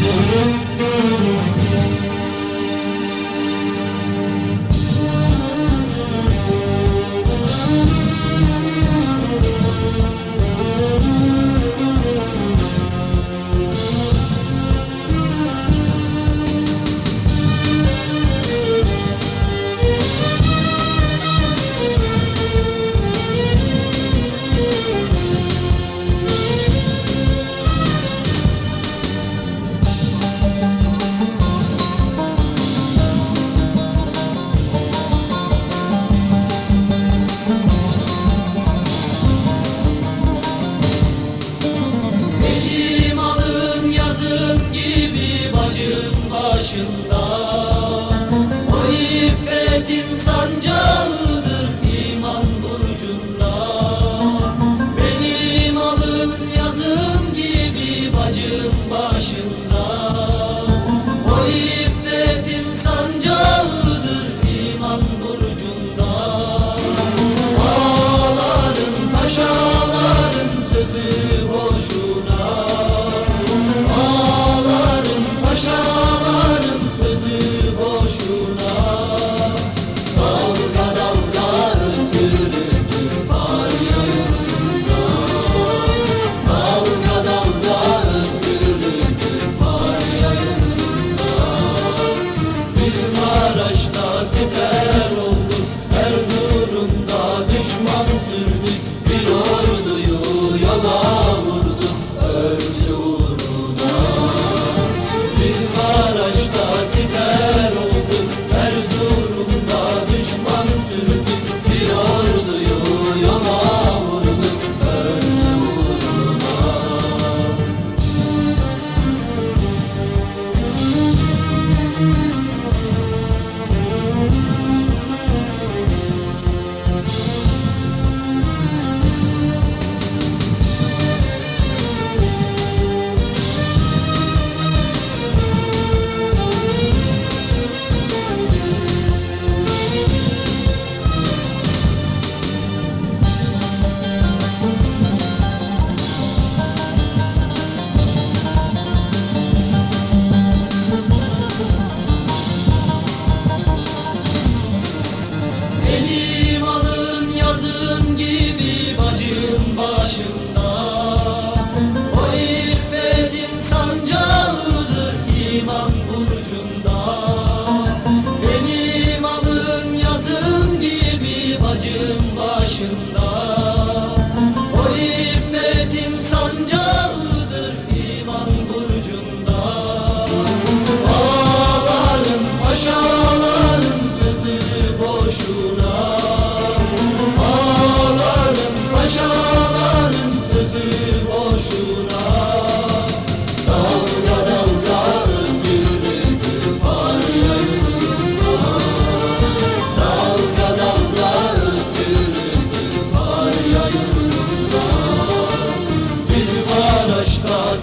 Benim iffetin sancağıdır Maraş'ta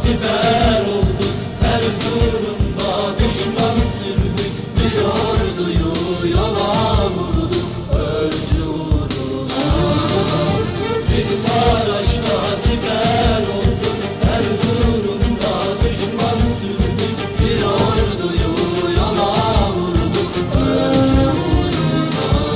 siber oldu. Her zulümda düşman sürdü. Bir orduyu yola vurdu. Öldü uğruna. Biz Maraş'ta siber oldu. Her zulümda düşman sürdü. Bir orduyu yola vurdu. Öldü uğruna.